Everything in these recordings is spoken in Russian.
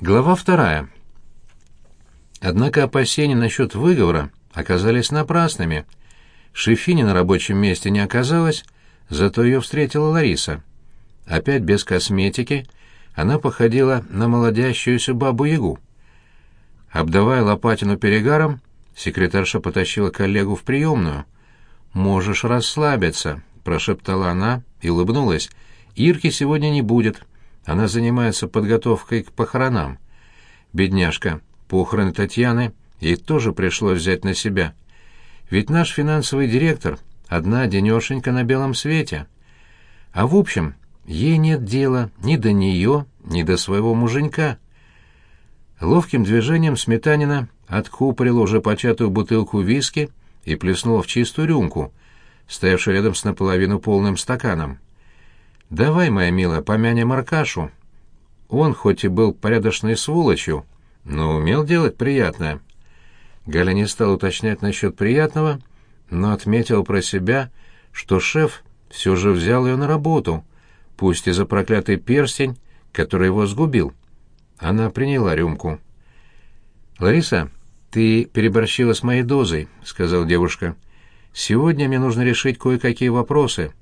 Глава вторая. Однако опасения насчет выговора оказались напрасными. Шефини на рабочем месте не оказалось, зато ее встретила Лариса. Опять без косметики она походила на молодящуюся бабу-ягу. Обдавая Лопатину перегаром, секретарша потащила коллегу в приемную. «Можешь расслабиться», — прошептала она и улыбнулась. «Ирки сегодня не будет. Она занимается подготовкой к похоронам. Бедняжка, похороны Татьяны ей тоже пришлось взять на себя. Ведь наш финансовый директор одна денешенька на белом свете. А в общем, ей нет дела ни до нее, ни до своего муженька. Ловким движением Сметанина откупорил уже початую бутылку виски и плеснул в чистую рюмку, стоявшую рядом с наполовину полным стаканом. «Давай, моя милая, помянем Аркашу. Он хоть и был порядочной сволочью, но умел делать приятное». Галя не стал уточнять насчет приятного, но отметил про себя, что шеф все же взял ее на работу, пусть и за проклятый перстень, который его сгубил. Она приняла рюмку. «Лариса, ты переборщила с моей дозой», — сказал девушка. «Сегодня мне нужно решить кое-какие вопросы».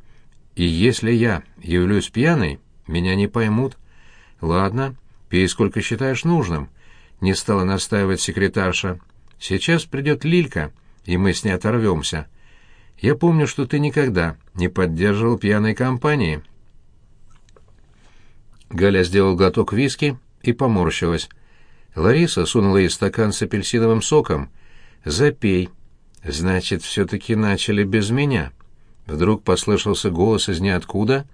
И если я явлюсь пьяной, меня не поймут. Ладно, пей сколько считаешь нужным. Не стала настаивать секретарша. Сейчас придет Лилька, и мы с ней оторвемся. Я помню, что ты никогда не поддерживал пьяной компании. Галя сделал глоток виски и поморщилась. Лариса сунула ей стакан с апельсиновым соком. «Запей. Значит, все-таки начали без меня». Вдруг послышался голос из ниоткуда,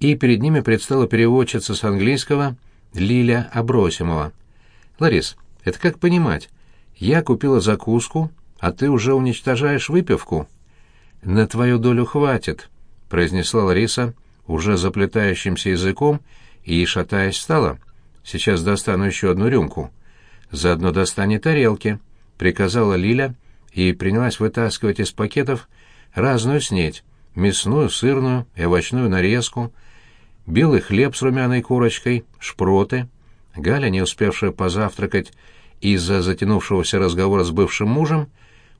и перед ними предстала переводчица с английского Лиля Абросимова. «Ларис, это как понимать? Я купила закуску, а ты уже уничтожаешь выпивку?» «На твою долю хватит», — произнесла Лариса, уже заплетающимся языком, и, шатаясь, встала. «Сейчас достану еще одну рюмку. Заодно достань тарелки», — приказала Лиля и принялась вытаскивать из пакетов разную снеть, мясную, сырную и овощную нарезку, белый хлеб с румяной корочкой, шпроты. Галя, не успевшая позавтракать из-за затянувшегося разговора с бывшим мужем,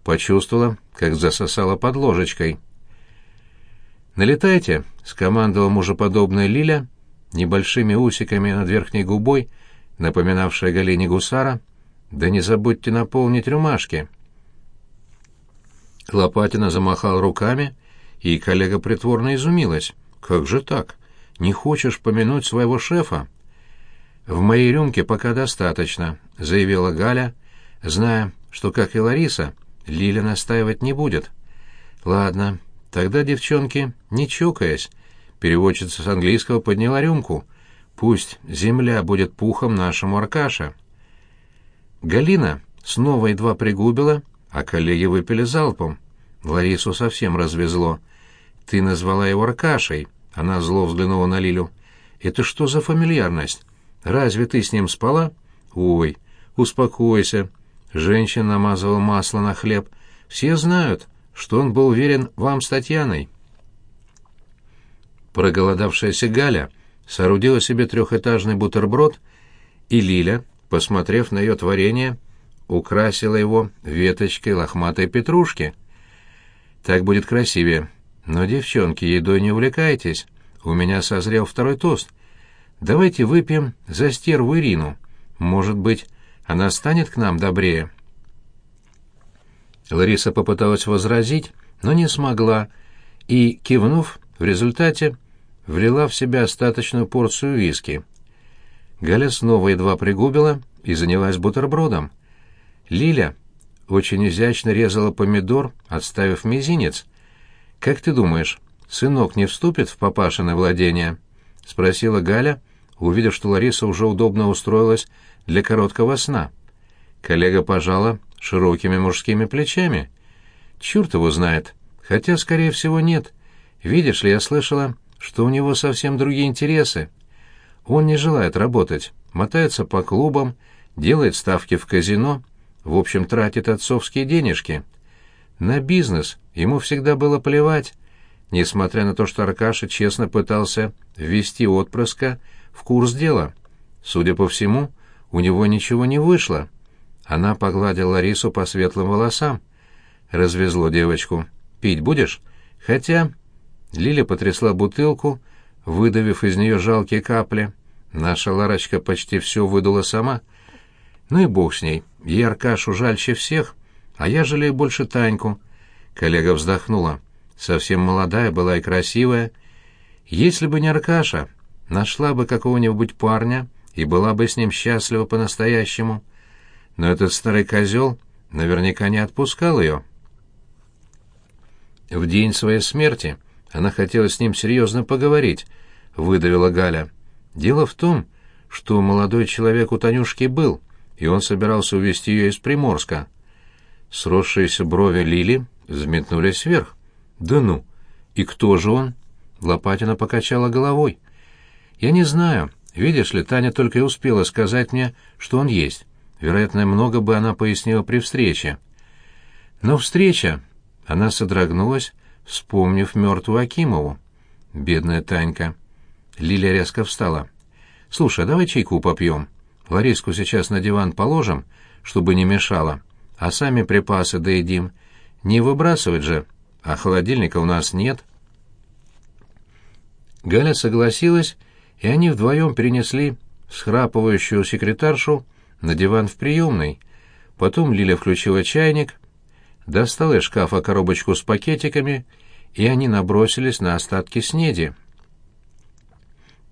почувствовала, как засосала под ложечкой. «Налетайте!» — скомандовала мужеподобная Лиля, небольшими усиками над верхней губой, напоминавшая Галине гусара. «Да не забудьте наполнить рюмашки!» Лопатина замахал руками, и коллега притворно изумилась. «Как же так? Не хочешь помянуть своего шефа?» «В моей рюмке пока достаточно», — заявила Галя, зная, что, как и Лариса, Лиля настаивать не будет. «Ладно, тогда, девчонки, не чокаясь», — переводчица с английского подняла рюмку. «Пусть земля будет пухом нашему Аркаша». Галина снова едва пригубила, — а коллеги выпили залпом. Ларису совсем развезло. «Ты назвала его Аркашей», — она зло взглянула на Лилю. «Это что за фамильярность? Разве ты с ним спала?» «Ой, успокойся». Женщина намазывала масло на хлеб. «Все знают, что он был уверен вам с Татьяной». Проголодавшаяся Галя соорудила себе трехэтажный бутерброд, и Лиля, посмотрев на ее творение, украсила его веточкой лохматой петрушки. Так будет красивее. Но, девчонки, едой не увлекайтесь. У меня созрел второй тост. Давайте выпьем за стерву Ирину. Может быть, она станет к нам добрее. Лариса попыталась возразить, но не смогла, и, кивнув, в результате влила в себя остаточную порцию виски. Галя снова едва пригубила и занялась бутербродом. Лиля очень изящно резала помидор, отставив мизинец. «Как ты думаешь, сынок не вступит в папашино владение?» — спросила Галя, увидев, что Лариса уже удобно устроилась для короткого сна. Коллега пожала широкими мужскими плечами. «Черт его знает. Хотя, скорее всего, нет. Видишь ли, я слышала, что у него совсем другие интересы. Он не желает работать, мотается по клубам, делает ставки в казино» в общем, тратит отцовские денежки. На бизнес ему всегда было плевать, несмотря на то, что Аркаша честно пытался ввести отпрыска в курс дела. Судя по всему, у него ничего не вышло. Она погладила Ларису по светлым волосам. Развезло девочку. «Пить будешь?» «Хотя...» Лиля потрясла бутылку, выдавив из нее жалкие капли. Наша Ларочка почти все выдула сама. Ну и бог с ней. Ей Аркашу жальче всех, а я жалею больше Таньку. Коллега вздохнула. Совсем молодая была и красивая. Если бы не Аркаша, нашла бы какого-нибудь парня и была бы с ним счастлива по-настоящему. Но этот старый козел наверняка не отпускал ее. В день своей смерти она хотела с ним серьезно поговорить, выдавила Галя. Дело в том, что молодой человек у Танюшки был, и он собирался увезти ее из Приморска. Сросшиеся брови Лили взметнулись вверх. «Да ну! И кто же он?» Лопатина покачала головой. «Я не знаю. Видишь ли, Таня только и успела сказать мне, что он есть. Вероятно, много бы она пояснила при встрече. Но встреча... Она содрогнулась, вспомнив мертвую Акимову. Бедная Танька. Лиля резко встала. «Слушай, а давай чайку попьем. Лариску сейчас на диван положим, чтобы не мешало, а сами припасы доедим. Не выбрасывать же, а холодильника у нас нет». Галя согласилась, и они вдвоем перенесли схрапывающую секретаршу на диван в приемной. Потом Лиля включила чайник, достала из шкафа коробочку с пакетиками, и они набросились на остатки снеди.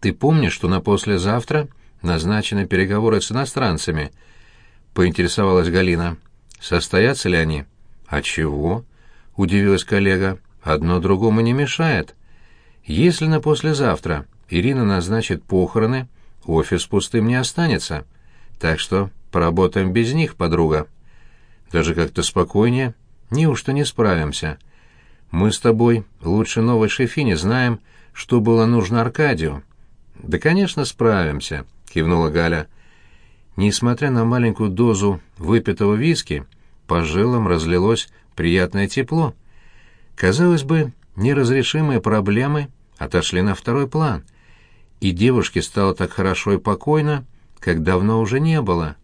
«Ты помнишь, что на послезавтра назначены переговоры с иностранцами?» — поинтересовалась Галина. «Состоятся ли они?» «А чего?» — удивилась коллега. «Одно другому не мешает. Если на послезавтра Ирина назначит похороны, офис пустым не останется. Так что поработаем без них, подруга. Даже как-то спокойнее. Неужто не справимся? Мы с тобой лучше новой шефини знаем, что было нужно Аркадию. Да, конечно, справимся, кивнула Галя. Несмотря на маленькую дозу выпитого виски, по жилам разлилось приятное тепло. Казалось бы, неразрешимые проблемы отошли на второй план — и девушке стало так хорошо и покойно, как давно уже не было.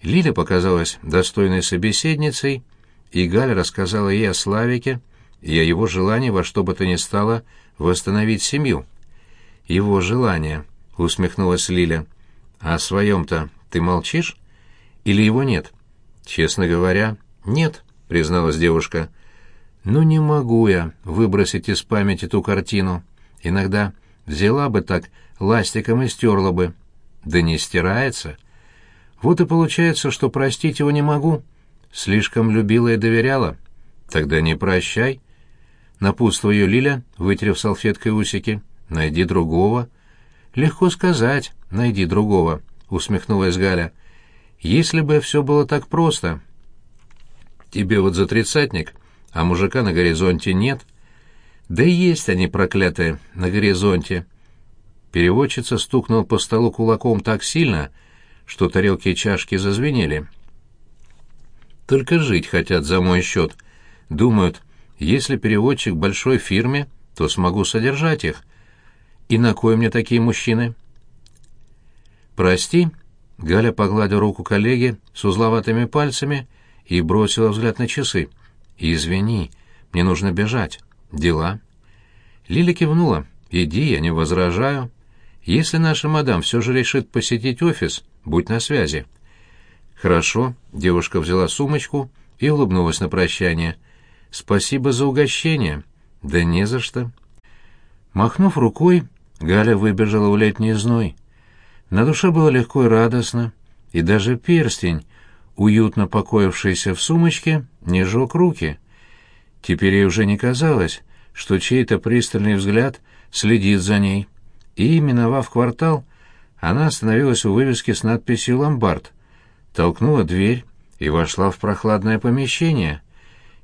Лиля показалась достойной собеседницей, и Галя рассказала ей о Славике и о его желании во что бы то ни стало восстановить семью. «Его желание», — усмехнулась Лиля. «А о своем-то ты молчишь? Или его нет?» «Честно говоря, нет», — призналась девушка. «Ну не могу я выбросить из памяти ту картину. Иногда Взяла бы так, ластиком и стерла бы. Да не стирается. Вот и получается, что простить его не могу. Слишком любила и доверяла. Тогда не прощай. Напутствовала ее Лиля, вытерев салфеткой усики. Найди другого. Легко сказать, найди другого, усмехнулась Галя. Если бы все было так просто. Тебе вот за тридцатник, а мужика на горизонте нет — да есть они, проклятые, на горизонте. Переводчица стукнула по столу кулаком так сильно, что тарелки и чашки зазвенели. Только жить хотят за мой счет. Думают, если переводчик большой фирме, то смогу содержать их. И на кой мне такие мужчины? «Прости», — Галя погладила руку коллеги с узловатыми пальцами и бросила взгляд на часы. «Извини, мне нужно бежать». «Дела?» Лиля кивнула. «Иди, я не возражаю. Если наша мадам все же решит посетить офис, будь на связи». «Хорошо», — девушка взяла сумочку и улыбнулась на прощание. «Спасибо за угощение». «Да не за что». Махнув рукой, Галя выбежала в летний зной. На душе было легко и радостно, и даже перстень, уютно покоившийся в сумочке, не жег руки. Теперь ей уже не казалось, что чей-то пристальный взгляд следит за ней. И, миновав квартал, она остановилась у вывески с надписью «Ломбард», толкнула дверь и вошла в прохладное помещение.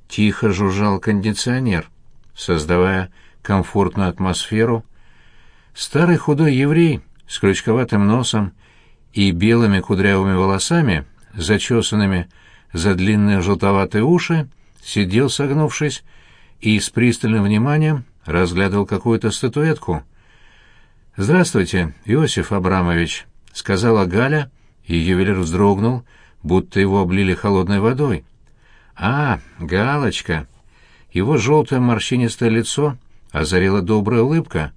Тихо жужжал кондиционер, создавая комфортную атмосферу. Старый худой еврей с крючковатым носом и белыми кудрявыми волосами, зачесанными за длинные желтоватые уши, сидел, согнувшись, и с пристальным вниманием разглядывал какую-то статуэтку. «Здравствуйте, Иосиф Абрамович», — сказала Галя, и ювелир вздрогнул, будто его облили холодной водой. «А, Галочка!» Его желтое морщинистое лицо озарила добрая улыбка.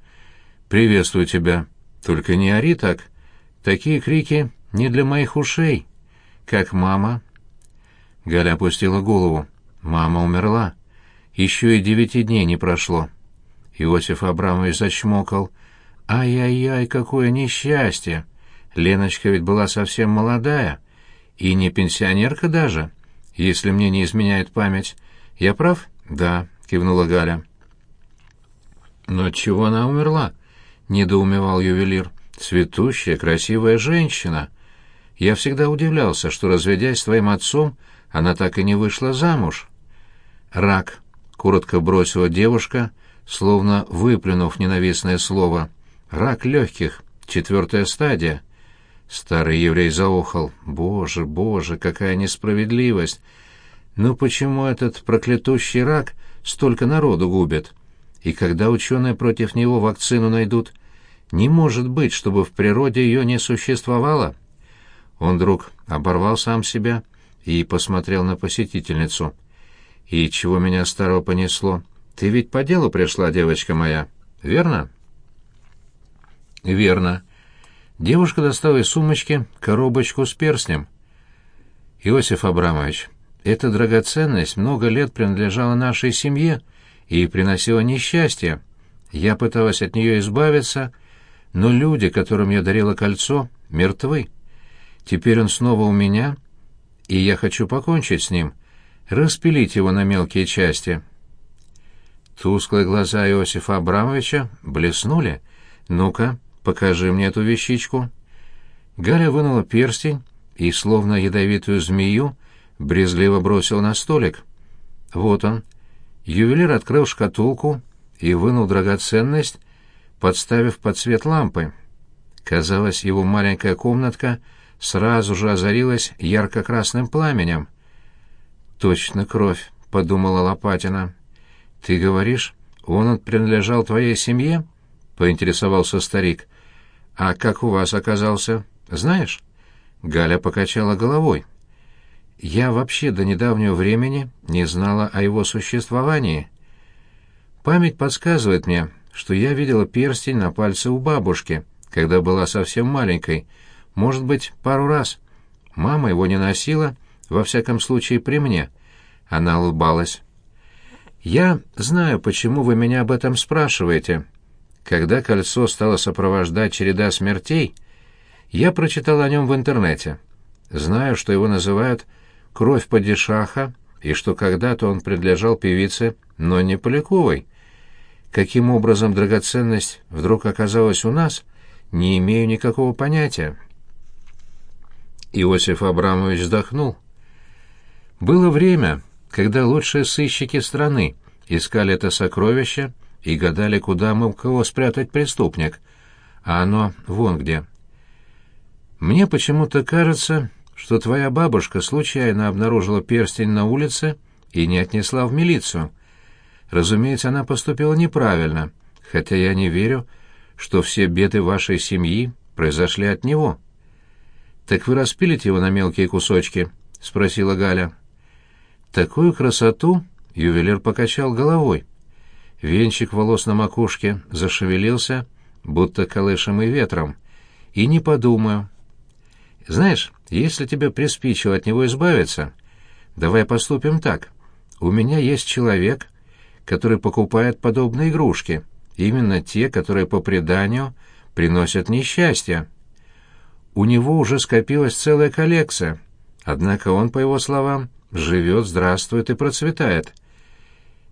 «Приветствую тебя. Только не ори так. Такие крики не для моих ушей. Как мама?» Галя опустила голову. «Мама умерла. Еще и девяти дней не прошло». Иосиф Абрамович зачмокал. «Ай-яй-яй, какое несчастье! Леночка ведь была совсем молодая, и не пенсионерка даже, если мне не изменяет память. Я прав?» «Да», — кивнула Галя. «Но чего она умерла?» — недоумевал ювелир. «Цветущая, красивая женщина. Я всегда удивлялся, что, разведясь с твоим отцом, она так и не вышла замуж». «Рак», — коротко бросила девушка, словно выплюнув ненавистное слово. «Рак легких, четвертая стадия». Старый еврей заохал. «Боже, боже, какая несправедливость! Но почему этот проклятущий рак столько народу губит? И когда ученые против него вакцину найдут? Не может быть, чтобы в природе ее не существовало. Он вдруг оборвал сам себя и посмотрел на посетительницу. «И чего меня старого понесло? Ты ведь по делу пришла, девочка моя, верно?» «Верно». Девушка достала из сумочки коробочку с перстнем. «Иосиф Абрамович, эта драгоценность много лет принадлежала нашей семье и приносила несчастье. Я пыталась от нее избавиться, но люди, которым я дарила кольцо, мертвы. Теперь он снова у меня, и я хочу покончить с ним, распилить его на мелкие части». Тусклые глаза Иосифа Абрамовича блеснули. «Ну-ка, покажи мне эту вещичку». Галя вынула перстень и, словно ядовитую змею, брезгливо бросил на столик. Вот он. Ювелир открыл шкатулку и вынул драгоценность, подставив под свет лампы. Казалось, его маленькая комнатка сразу же озарилась ярко-красным пламенем. «Точно кровь», — подумала Лопатина. «Ты говоришь, он принадлежал твоей семье?» — поинтересовался старик. «А как у вас оказался, знаешь?» Галя покачала головой. Я вообще до недавнего времени не знала о его существовании. Память подсказывает мне, что я видела перстень на пальце у бабушки, когда была совсем маленькой, может быть, пару раз. Мама его не носила, во всяком случае при мне. Она улыбалась. «Я знаю, почему вы меня об этом спрашиваете. Когда кольцо стало сопровождать череда смертей, я прочитал о нем в интернете. Знаю, что его называют кровь падишаха, и что когда-то он принадлежал певице, но не Поляковой. Каким образом драгоценность вдруг оказалась у нас, не имею никакого понятия. Иосиф Абрамович вздохнул. Было время, когда лучшие сыщики страны искали это сокровище и гадали, куда мог кого спрятать преступник, а оно вон где. Мне почему-то кажется, что твоя бабушка случайно обнаружила перстень на улице и не отнесла в милицию. Разумеется, она поступила неправильно, хотя я не верю, что все беды вашей семьи произошли от него. Так вы распилите его на мелкие кусочки, спросила Галя. Такую красоту ювелир покачал головой. Венчик волос на макушке зашевелился, будто колышемый ветром. И не подумаю. Знаешь, если тебе приспичило от него избавиться, давай поступим так. У меня есть человек, который покупает подобные игрушки, именно те, которые по преданию приносят несчастье. У него уже скопилась целая коллекция, однако он, по его словам, живет, здравствует и процветает.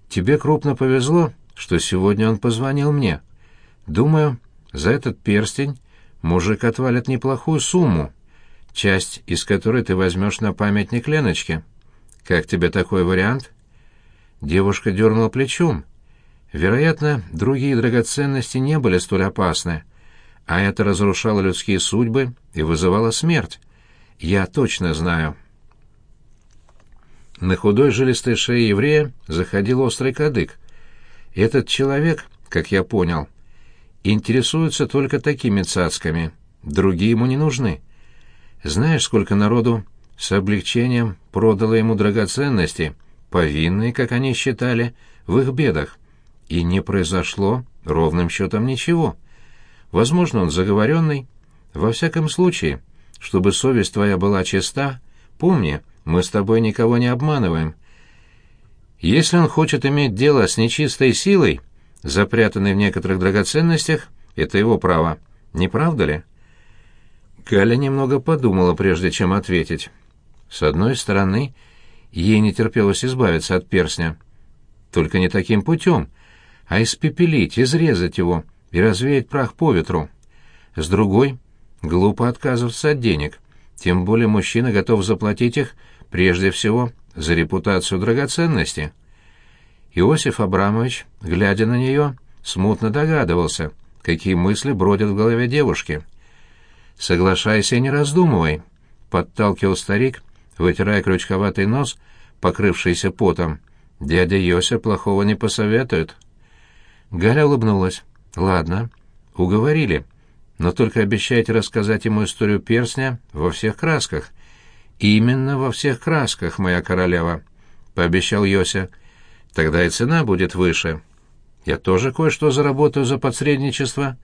Тебе крупно повезло, что сегодня он позвонил мне. Думаю, за этот перстень мужик отвалит неплохую сумму часть из которой ты возьмешь на памятник Леночке. Как тебе такой вариант?» Девушка дернула плечом. Вероятно, другие драгоценности не были столь опасны, а это разрушало людские судьбы и вызывало смерть. Я точно знаю. На худой жилистой шее еврея заходил острый кадык. Этот человек, как я понял, интересуется только такими цацками, другие ему не нужны. Знаешь, сколько народу с облегчением продало ему драгоценности, повинные, как они считали, в их бедах. И не произошло ровным счетом ничего. Возможно, он заговоренный. Во всяком случае, чтобы совесть твоя была чиста, помни, мы с тобой никого не обманываем. Если он хочет иметь дело с нечистой силой, запрятанной в некоторых драгоценностях, это его право. Не правда ли?» Галя немного подумала, прежде чем ответить. С одной стороны, ей не терпелось избавиться от перстня. Только не таким путем, а испепелить, изрезать его и развеять прах по ветру. С другой, глупо отказываться от денег, тем более мужчина готов заплатить их прежде всего за репутацию драгоценности. Иосиф Абрамович, глядя на нее, смутно догадывался, какие мысли бродят в голове девушки. «Соглашайся и не раздумывай», — подталкивал старик, вытирая крючковатый нос, покрывшийся потом. «Дядя Йося плохого не посоветует». Галя улыбнулась. «Ладно, уговорили. Но только обещайте рассказать ему историю перстня во всех красках». «Именно во всех красках, моя королева», — пообещал Йося. «Тогда и цена будет выше. Я тоже кое-что заработаю за подсредничество».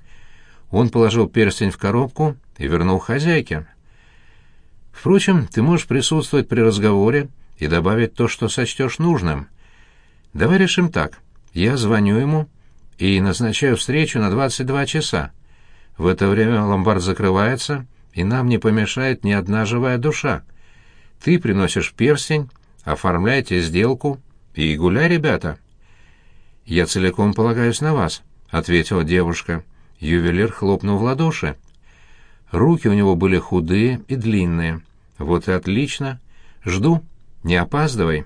Он положил перстень в коробку и вернул хозяйке. «Впрочем, ты можешь присутствовать при разговоре и добавить то, что сочтешь нужным. Давай решим так. Я звоню ему и назначаю встречу на 22 часа. В это время ломбард закрывается, и нам не помешает ни одна живая душа. Ты приносишь перстень, оформляйте сделку и гуляй, ребята. Я целиком полагаюсь на вас, ответила девушка. Ювелир хлопнул в ладоши. Руки у него были худые и длинные. Вот и отлично. Жду. Не опаздывай.